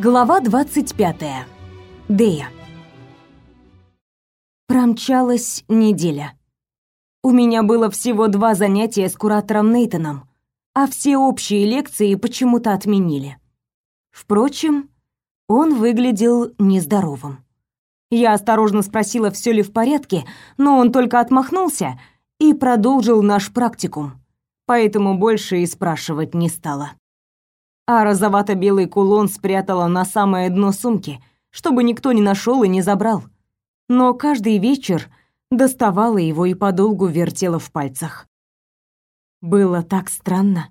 Глава 25. Дея. Промчалась неделя. У меня было всего два занятия с куратором Нейтоном, а все общие лекции почему-то отменили. Впрочем, он выглядел нездоровым. Я осторожно спросила, все ли в порядке, но он только отмахнулся и продолжил наш практикум, поэтому больше и спрашивать не стала а розовато-белый кулон спрятала на самое дно сумки, чтобы никто не нашел и не забрал. Но каждый вечер доставала его и подолгу вертела в пальцах. Было так странно.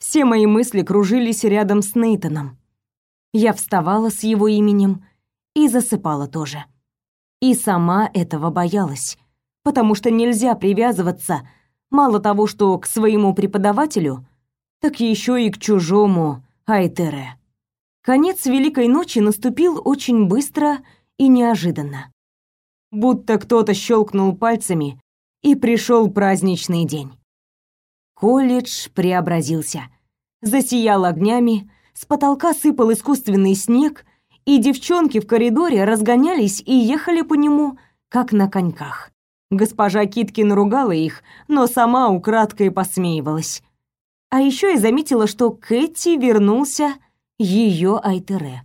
Все мои мысли кружились рядом с Нейтоном. Я вставала с его именем и засыпала тоже. И сама этого боялась, потому что нельзя привязываться мало того, что к своему преподавателю, так еще и к чужому Айтере. Конец Великой Ночи наступил очень быстро и неожиданно. Будто кто-то щелкнул пальцами, и пришел праздничный день. Колледж преобразился. Засиял огнями, с потолка сыпал искусственный снег, и девчонки в коридоре разгонялись и ехали по нему, как на коньках. Госпожа Киткин ругала их, но сама украдкой посмеивалась. А еще я заметила, что Кэти вернулся ее Айтере.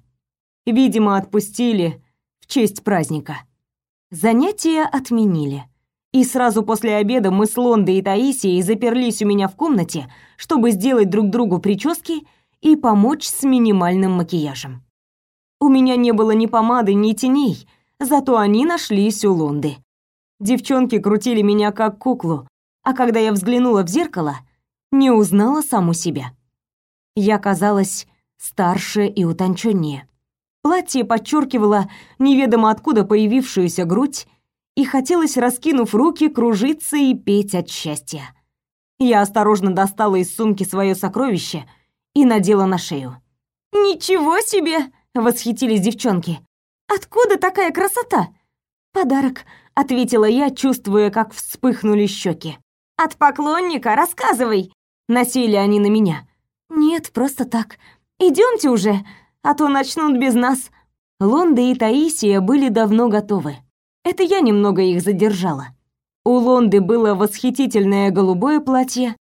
Видимо, отпустили в честь праздника. Занятия отменили. И сразу после обеда мы с Лондой и Таисией заперлись у меня в комнате, чтобы сделать друг другу прически и помочь с минимальным макияжем. У меня не было ни помады, ни теней, зато они нашлись у Лонды. Девчонки крутили меня как куклу, а когда я взглянула в зеркало — не узнала саму себя. Я казалась старше и утонченнее. Платье подчеркивало неведомо откуда появившуюся грудь, и хотелось, раскинув руки, кружиться и петь от счастья. Я осторожно достала из сумки свое сокровище и надела на шею. «Ничего себе!» — восхитились девчонки. «Откуда такая красота?» «Подарок», — ответила я, чувствуя, как вспыхнули щеки. «От поклонника? Рассказывай!» Насели они на меня. Нет, просто так. Идемте уже, а то начнут без нас. Лонда и Таисия были давно готовы. Это я немного их задержала. У Лонды было восхитительное голубое платье,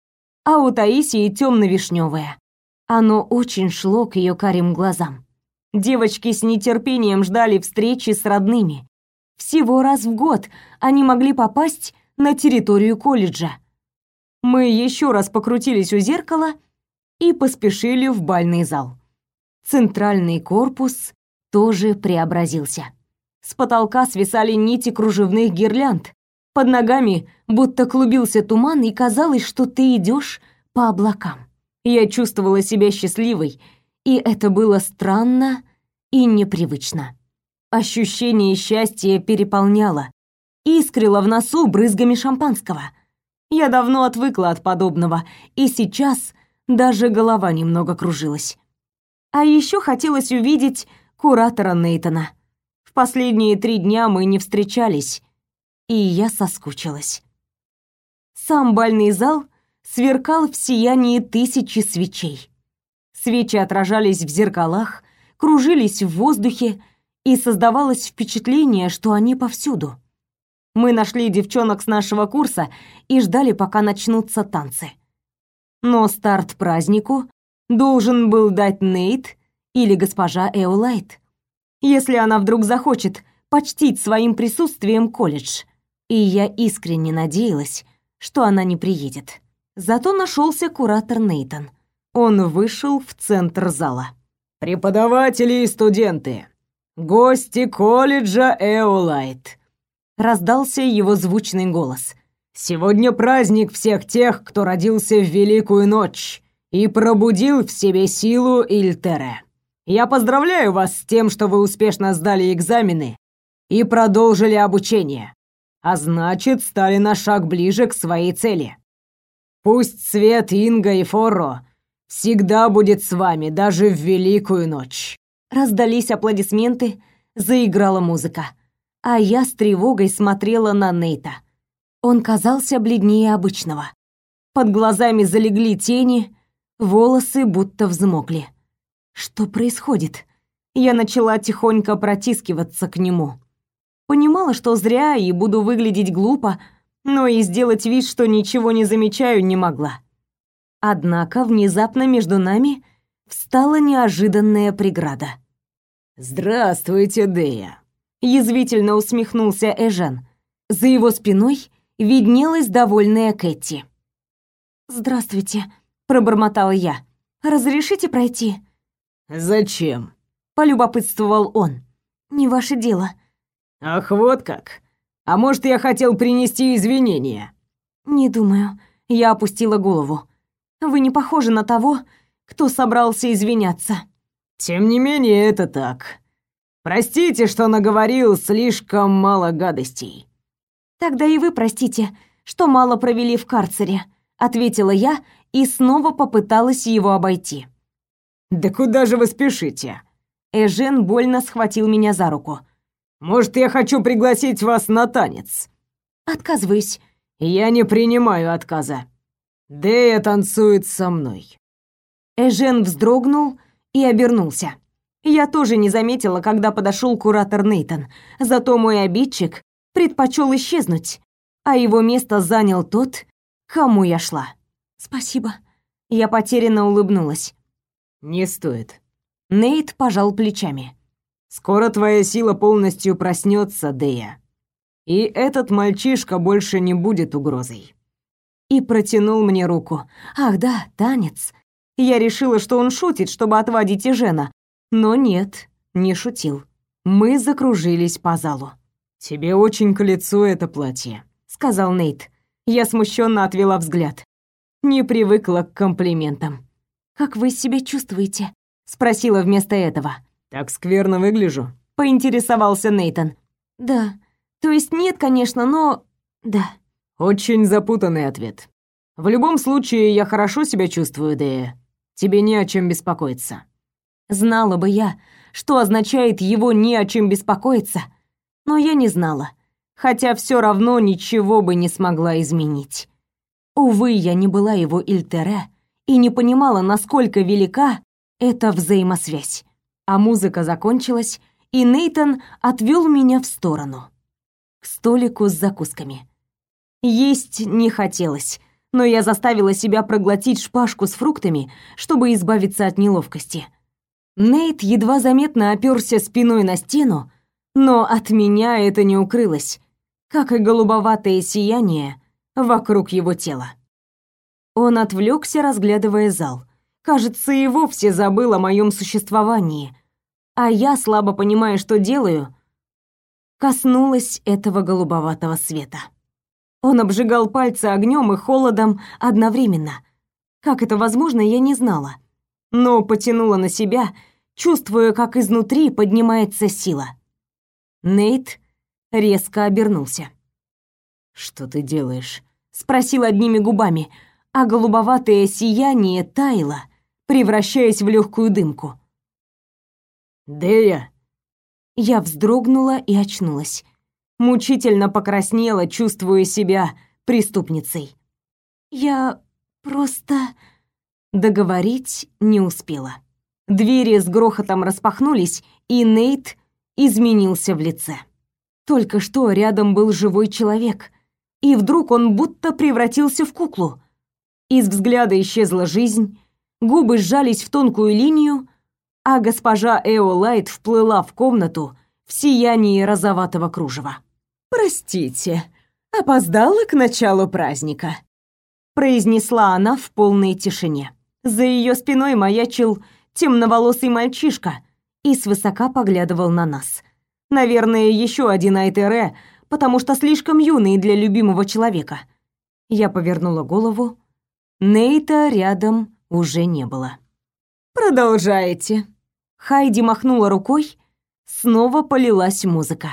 а у Таисии темно-вишневое. Оно очень шло к ее карим глазам. Девочки с нетерпением ждали встречи с родными. Всего раз в год они могли попасть на территорию колледжа. Мы еще раз покрутились у зеркала и поспешили в бальный зал. Центральный корпус тоже преобразился. С потолка свисали нити кружевных гирлянд. Под ногами будто клубился туман, и казалось, что ты идешь по облакам. Я чувствовала себя счастливой, и это было странно и непривычно. Ощущение счастья переполняло, искрило в носу брызгами шампанского — я давно отвыкла от подобного, и сейчас даже голова немного кружилась. А еще хотелось увидеть куратора Нейтона. В последние три дня мы не встречались, и я соскучилась. Сам бальный зал сверкал в сиянии тысячи свечей. Свечи отражались в зеркалах, кружились в воздухе, и создавалось впечатление, что они повсюду. Мы нашли девчонок с нашего курса и ждали, пока начнутся танцы. Но старт празднику должен был дать Нейт или госпожа Эолайт, если она вдруг захочет почтить своим присутствием колледж. И я искренне надеялась, что она не приедет. Зато нашелся куратор Нейтон. Он вышел в центр зала. «Преподаватели и студенты, гости колледжа Эолайт», раздался его звучный голос. Сегодня праздник всех тех, кто родился в великую ночь и пробудил в себе силу Ильтере. Я поздравляю вас с тем, что вы успешно сдали экзамены и продолжили обучение, а значит, стали на шаг ближе к своей цели. Пусть свет Инга и Форро всегда будет с вами даже в великую ночь. Раздались аплодисменты, заиграла музыка а я с тревогой смотрела на Нейта. Он казался бледнее обычного. Под глазами залегли тени, волосы будто взмокли. Что происходит? я начала тихонько протискиваться к нему. Понимала, что зря и буду выглядеть глупо, но и сделать вид, что ничего не замечаю, не могла. Однако внезапно между нами встала неожиданная преграда. «Здравствуйте, Дея!» — язвительно усмехнулся Эжен. За его спиной виднелась довольная Кэти. «Здравствуйте», — пробормотала я. «Разрешите пройти?» «Зачем?» — полюбопытствовал он. «Не ваше дело». «Ах, вот как! А может, я хотел принести извинения?» «Не думаю». Я опустила голову. «Вы не похожи на того, кто собрался извиняться». «Тем не менее, это так. Простите, что наговорил слишком мало гадостей». «Тогда и вы простите, что мало провели в карцере», — ответила я и снова попыталась его обойти. «Да куда же вы спешите?» Эжен больно схватил меня за руку. «Может, я хочу пригласить вас на танец?» «Отказываюсь». «Я не принимаю отказа. Дэя танцует со мной». Эжен вздрогнул и обернулся. Я тоже не заметила, когда подошел куратор Нейтон. Зато мой обидчик предпочел исчезнуть, а его место занял тот, кому я шла. «Спасибо». Я потерянно улыбнулась. «Не стоит». Нейт пожал плечами. «Скоро твоя сила полностью проснется, Дея. И этот мальчишка больше не будет угрозой». И протянул мне руку. «Ах да, танец». Я решила, что он шутит, чтобы отвадить Ижена. Но нет, не шутил. Мы закружились по залу. «Тебе очень к лицу это платье», — сказал Нейт. Я смущенно отвела взгляд. Не привыкла к комплиментам. «Как вы себя чувствуете?» — спросила вместо этого. «Так скверно выгляжу?» — поинтересовался Нейтон. «Да. То есть нет, конечно, но... да». «Очень запутанный ответ. В любом случае, я хорошо себя чувствую, Дэя. Тебе не о чем беспокоиться». Знала бы я, что означает его «не о чем беспокоиться», но я не знала, хотя все равно ничего бы не смогла изменить. Увы, я не была его Ильтере и не понимала, насколько велика эта взаимосвязь. А музыка закончилась, и Нейтон отвел меня в сторону, к столику с закусками. Есть не хотелось, но я заставила себя проглотить шпажку с фруктами, чтобы избавиться от неловкости. Нейт едва заметно оперся спиной на стену, но от меня это не укрылось, как и голубоватое сияние вокруг его тела. Он отвлекся, разглядывая зал. Кажется, и вовсе забыл о моем существовании. А я, слабо понимая, что делаю, коснулась этого голубоватого света. Он обжигал пальцы огнем и холодом одновременно. Как это возможно, я не знала. Но потянула на себя, чувствуя, как изнутри поднимается сила. Нейт резко обернулся. «Что ты делаешь?» — спросил одними губами, а голубоватое сияние таяло, превращаясь в легкую дымку. «Дея!» Я вздрогнула и очнулась. Мучительно покраснела, чувствуя себя преступницей. «Я просто...» Договорить не успела. Двери с грохотом распахнулись, и Нейт изменился в лице. Только что рядом был живой человек, и вдруг он будто превратился в куклу. Из взгляда исчезла жизнь, губы сжались в тонкую линию, а госпожа Эолайт вплыла в комнату в сиянии розоватого кружева. «Простите, опоздала к началу праздника», — произнесла она в полной тишине. За ее спиной маячил темноволосый мальчишка и свысока поглядывал на нас. Наверное, еще один Айтере, потому что слишком юный для любимого человека. Я повернула голову. Нейта рядом уже не было. «Продолжайте». Хайди махнула рукой, снова полилась музыка.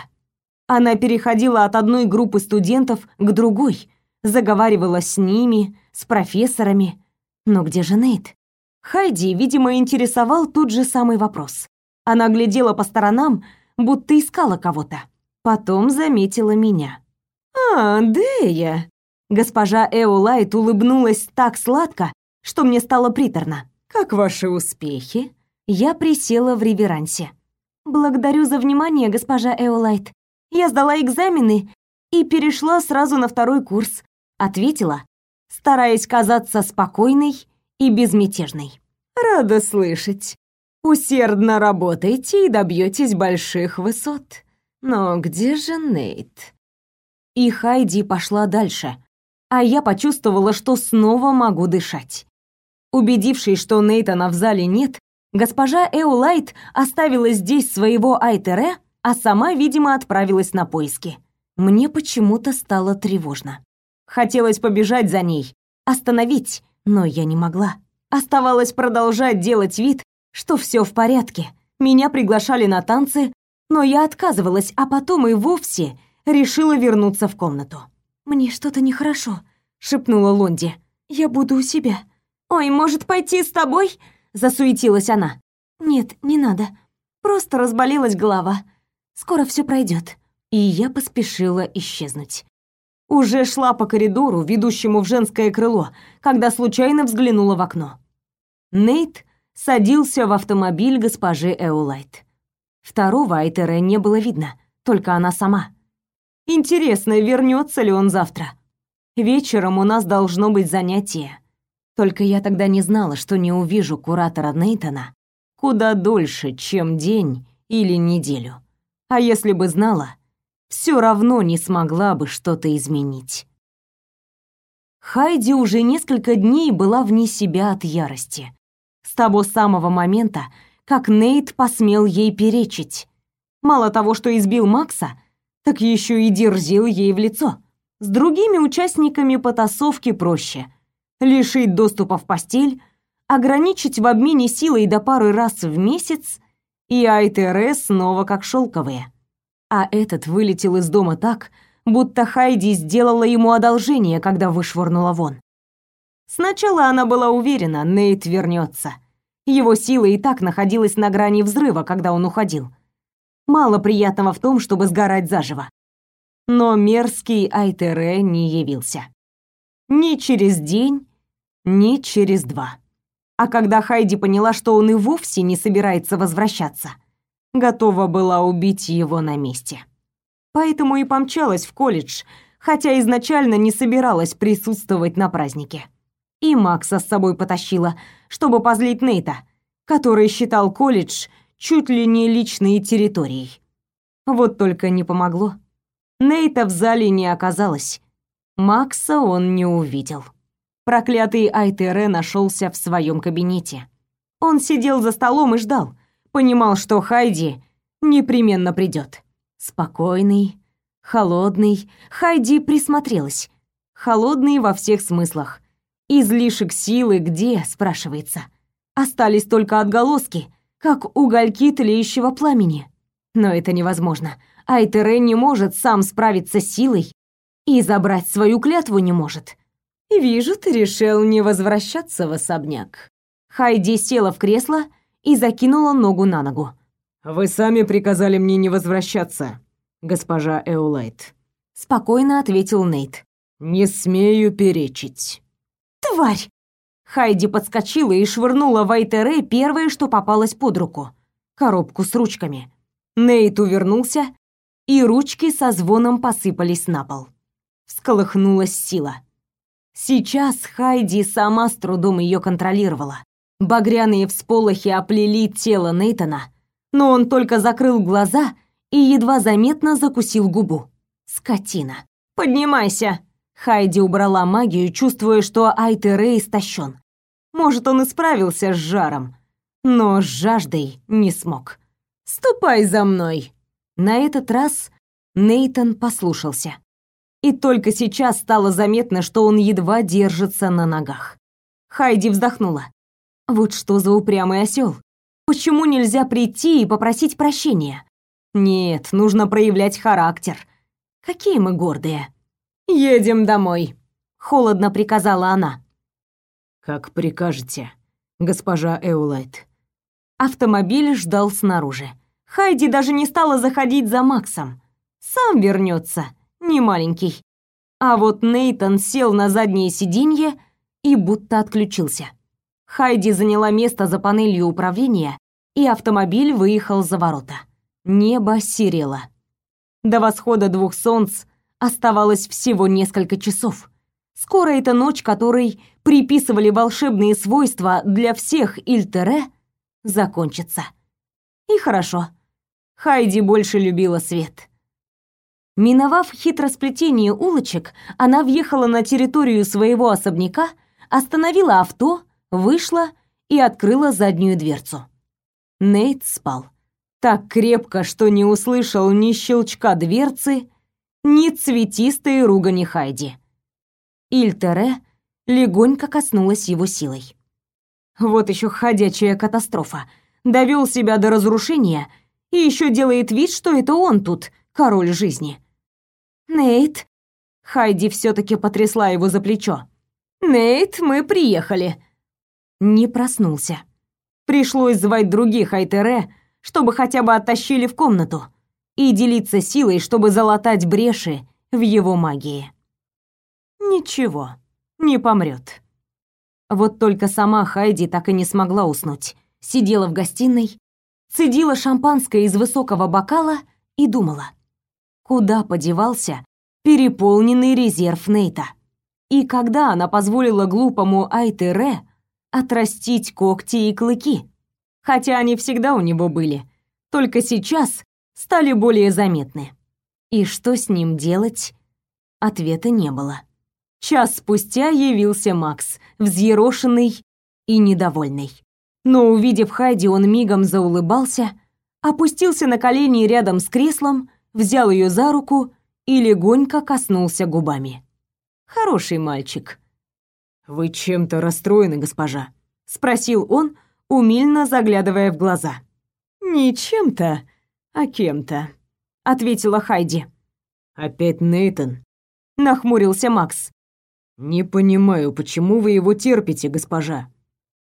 Она переходила от одной группы студентов к другой, заговаривала с ними, с профессорами. Но где же Нейт? Хайди, видимо, интересовал тот же самый вопрос. Она глядела по сторонам, будто искала кого-то. Потом заметила меня. «А, Дея!» Госпожа Эолайт улыбнулась так сладко, что мне стало приторно. «Как ваши успехи?» Я присела в реверансе. Благодарю за внимание, госпожа Эолайт. Я сдала экзамены и перешла сразу на второй курс, ответила, стараясь казаться спокойной и безмятежной. Рада слышать. Усердно работаете и добьетесь больших высот. Но где же Нейт? И Хайди пошла дальше, а я почувствовала, что снова могу дышать. Убедившись, что Нейтана в зале нет, госпожа Эулайт оставила здесь своего Айтере, а сама, видимо, отправилась на поиски. Мне почему-то стало тревожно. Хотелось побежать за ней, остановить, но я не могла. Оставалось продолжать делать вид, что все в порядке. Меня приглашали на танцы, но я отказывалась, а потом и вовсе решила вернуться в комнату. «Мне что-то нехорошо», — шепнула Лонди. «Я буду у себя». «Ой, может, пойти с тобой?» — засуетилась она. «Нет, не надо. Просто разболелась голова. Скоро все пройдет. И я поспешила исчезнуть. Уже шла по коридору, ведущему в женское крыло, когда случайно взглянула в окно. Нейт садился в автомобиль госпожи Эулайт. Второго Айтера не было видно, только она сама. Интересно, вернется ли он завтра? Вечером у нас должно быть занятие. Только я тогда не знала, что не увижу куратора Нейтона куда дольше, чем день или неделю. А если бы знала, все равно не смогла бы что-то изменить. Хайди уже несколько дней была вне себя от ярости. С того самого момента, как Нейт посмел ей перечить. Мало того, что избил Макса, так еще и дерзил ей в лицо. С другими участниками потасовки проще — лишить доступа в постель, ограничить в обмене силой до пары раз в месяц, и Айтере снова как шелковые. А этот вылетел из дома так, будто Хайди сделала ему одолжение, когда вышвырнула вон. Сначала она была уверена, Нейт вернется. Его сила и так находилась на грани взрыва, когда он уходил. Мало приятного в том, чтобы сгорать заживо. Но мерзкий Айтере не явился. Ни через день, ни через два. А когда Хайди поняла, что он и вовсе не собирается возвращаться, готова была убить его на месте. Поэтому и помчалась в колледж, хотя изначально не собиралась присутствовать на празднике. И Макса с собой потащила, чтобы позлить Нейта, который считал колледж чуть ли не личной территорией. Вот только не помогло. Нейта в зале не оказалось. Макса он не увидел. Проклятый Айтере нашелся в своем кабинете. Он сидел за столом и ждал, понимал, что Хайди непременно придет. Спокойный, холодный, Хайди присмотрелась. Холодный во всех смыслах. Излишек силы где, спрашивается. Остались только отголоски, как угольки тлеющего пламени. Но это невозможно. Айтере не может сам справиться с силой и забрать свою клятву не может. «Вижу, ты решил не возвращаться в особняк». Хайди села в кресло и закинула ногу на ногу. «Вы сами приказали мне не возвращаться, госпожа Эулайт», — спокойно ответил Нейт. «Не смею перечить». «Тварь!» Хайди подскочила и швырнула в Айтере первое, что попалось под руку — коробку с ручками. Нейт увернулся, и ручки со звоном посыпались на пол. Всколыхнулась сила. Сейчас Хайди сама с трудом ее контролировала. Багряные всполохи оплели тело Нейтона, но он только закрыл глаза и едва заметно закусил губу. Скотина. «Поднимайся!» Хайди убрала магию, чувствуя, что Айтере истощен. Может, он и справился с жаром, но с жаждой не смог. «Ступай за мной!» На этот раз Нейтон послушался и только сейчас стало заметно, что он едва держится на ногах. Хайди вздохнула. Вот что за упрямый осел. Почему нельзя прийти и попросить прощения? Нет, нужно проявлять характер. Какие мы гордые. Едем домой, холодно приказала она. Как прикажете, госпожа Эулайт. Автомобиль ждал снаружи. Хайди даже не стала заходить за Максом. Сам вернется не маленький. А вот Нейтон сел на заднее сиденье и будто отключился. Хайди заняла место за панелью управления, и автомобиль выехал за ворота. Небо серело. До восхода двух солнц оставалось всего несколько часов. Скоро эта ночь, которой приписывали волшебные свойства для всех Ильтере, закончится. И хорошо. Хайди больше любила свет. Миновав хитросплетение улочек, она въехала на территорию своего особняка, остановила авто, вышла и открыла заднюю дверцу. Нейт спал. Так крепко, что не услышал ни щелчка дверцы, ни цветистой ругани Хайди. Ильтере легонько коснулась его силой. Вот еще ходячая катастрофа. Довел себя до разрушения и еще делает вид, что это он тут, король жизни. Нейт. Хайди все-таки потрясла его за плечо. Нейт, мы приехали. Не проснулся. Пришлось звать других Айтере, чтобы хотя бы оттащили в комнату и делиться силой, чтобы залатать бреши в его магии. Ничего, не помрет. Вот только сама Хайди так и не смогла уснуть. Сидела в гостиной, цедила шампанское из высокого бокала и думала, куда подевался переполненный резерв Нейта. И когда она позволила глупому Айтере отрастить когти и клыки, хотя они всегда у него были, только сейчас стали более заметны. И что с ним делать? Ответа не было. Час спустя явился Макс, взъерошенный и недовольный. Но увидев Хайди, он мигом заулыбался, опустился на колени рядом с креслом, взял ее за руку и легонько коснулся губами. Хороший мальчик. Вы чем-то расстроены, госпожа? спросил он, умильно заглядывая в глаза. Не чем-то, а кем-то, ответила Хайди. Опять Нейтон, нахмурился Макс. Не понимаю, почему вы его терпите, госпожа.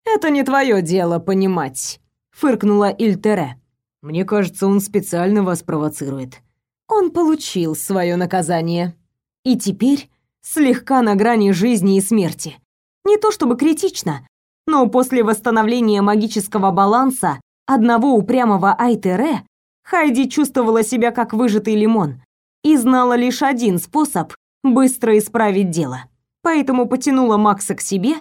Это не твое дело понимать, фыркнула Ильтере. Мне кажется, он специально вас провоцирует. Он получил свое наказание и теперь слегка на грани жизни и смерти. Не то чтобы критично, но после восстановления магического баланса одного упрямого Айтере Хайди чувствовала себя как выжатый лимон и знала лишь один способ быстро исправить дело поэтому потянула Макса к себе,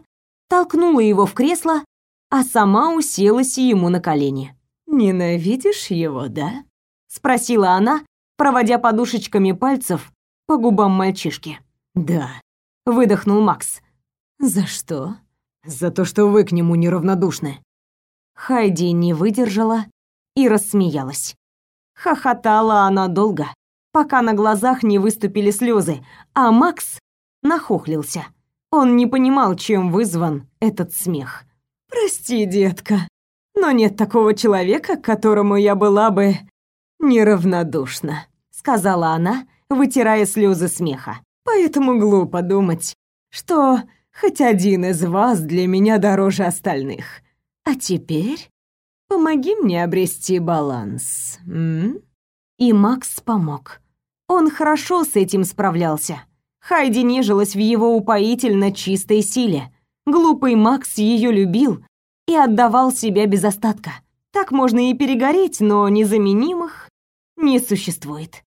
толкнула его в кресло, а сама уселась ему на колени. «Ненавидишь его, да?» — спросила она, проводя подушечками пальцев по губам мальчишки. «Да», — выдохнул Макс. «За что?» «За то, что вы к нему неравнодушны». Хайди не выдержала и рассмеялась. Хохотала она долго, пока на глазах не выступили слезы, а Макс нахохлился. Он не понимал, чем вызван этот смех. «Прости, детка, но нет такого человека, к которому я была бы неравнодушна», сказала она, вытирая слезы смеха. «Поэтому глупо думать, что хоть один из вас для меня дороже остальных. А теперь помоги мне обрести баланс, м?» И Макс помог. Он хорошо с этим справлялся. Хайди нежилась в его упоительно чистой силе. Глупый Макс ее любил и отдавал себя без остатка. Так можно и перегореть, но незаменимых не существует.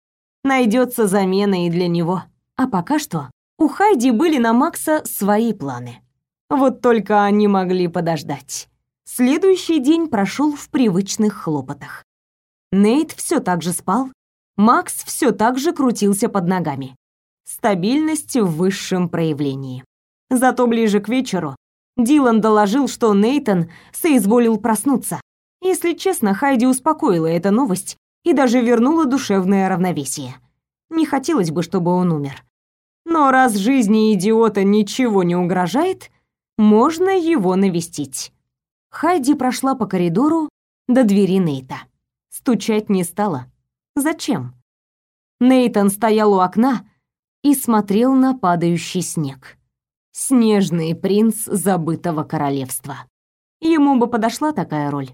Найдется замена и для него. А пока что у Хайди были на Макса свои планы. Вот только они могли подождать. Следующий день прошел в привычных хлопотах. Нейт все так же спал, Макс все так же крутился под ногами. Стабильность в высшем проявлении. Зато ближе к вечеру Дилан доложил, что Нейтон соизволил проснуться. Если честно, Хайди успокоила эта новость и даже вернула душевное равновесие. Не хотелось бы, чтобы он умер. Но раз жизни идиота ничего не угрожает, можно его навестить. Хайди прошла по коридору до двери Нейта. Стучать не стала. Зачем? Нейтон стоял у окна, и смотрел на падающий снег. Снежный принц забытого королевства. Ему бы подошла такая роль.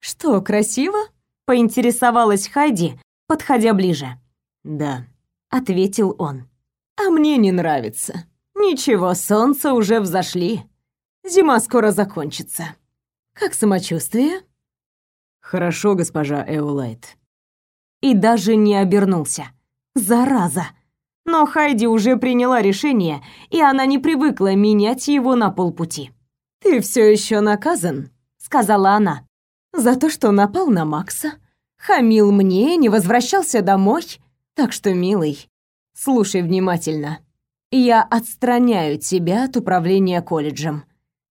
«Что, красиво?» — поинтересовалась Хайди, подходя ближе. «Да», — ответил он. «А мне не нравится. Ничего, солнце уже взошли. Зима скоро закончится. Как самочувствие?» «Хорошо, госпожа Эолайт. и даже не обернулся. Зараза! Но Хайди уже приняла решение, и она не привыкла менять его на полпути. «Ты все еще наказан», — сказала она, «за то, что напал на Макса, хамил мне, не возвращался домой. Так что, милый, слушай внимательно. Я отстраняю тебя от управления колледжем.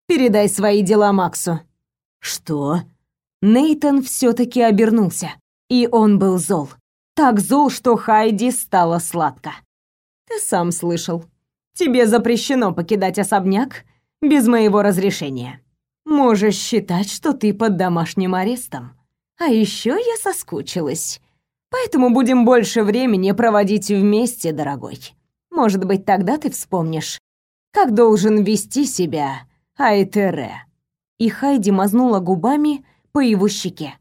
Передай свои дела Максу». «Что?» Нейтон все таки обернулся, и он был зол. Так зол, что Хайди стало сладко. Ты сам слышал. Тебе запрещено покидать особняк без моего разрешения. Можешь считать, что ты под домашним арестом. А еще я соскучилась. Поэтому будем больше времени проводить вместе, дорогой. Может быть, тогда ты вспомнишь, как должен вести себя Айтере. И Хайди мазнула губами по его щеке.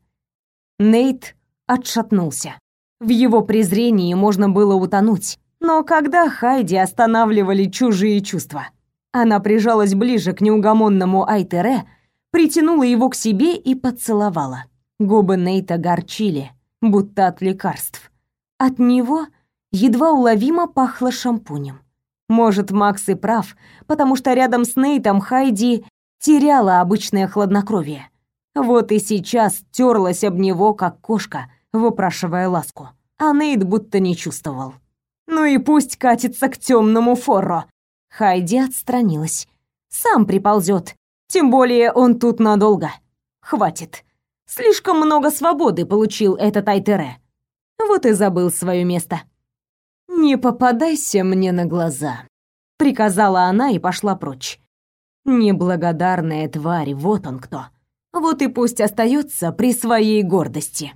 Нейт отшатнулся. В его презрении можно было утонуть. Но когда Хайди останавливали чужие чувства? Она прижалась ближе к неугомонному Айтере, притянула его к себе и поцеловала. Губы Нейта горчили, будто от лекарств. От него едва уловимо пахло шампунем. Может, Макс и прав, потому что рядом с Нейтом Хайди теряла обычное хладнокровие. Вот и сейчас терлась об него, как кошка, выпрашивая ласку. А Нейт будто не чувствовал. Ну и пусть катится к темному форро. Хайди отстранилась. Сам приползет. Тем более он тут надолго. Хватит. Слишком много свободы получил этот Айтере. Вот и забыл свое место. «Не попадайся мне на глаза», — приказала она и пошла прочь. Неблагодарная тварь, вот он кто. Вот и пусть остается при своей гордости.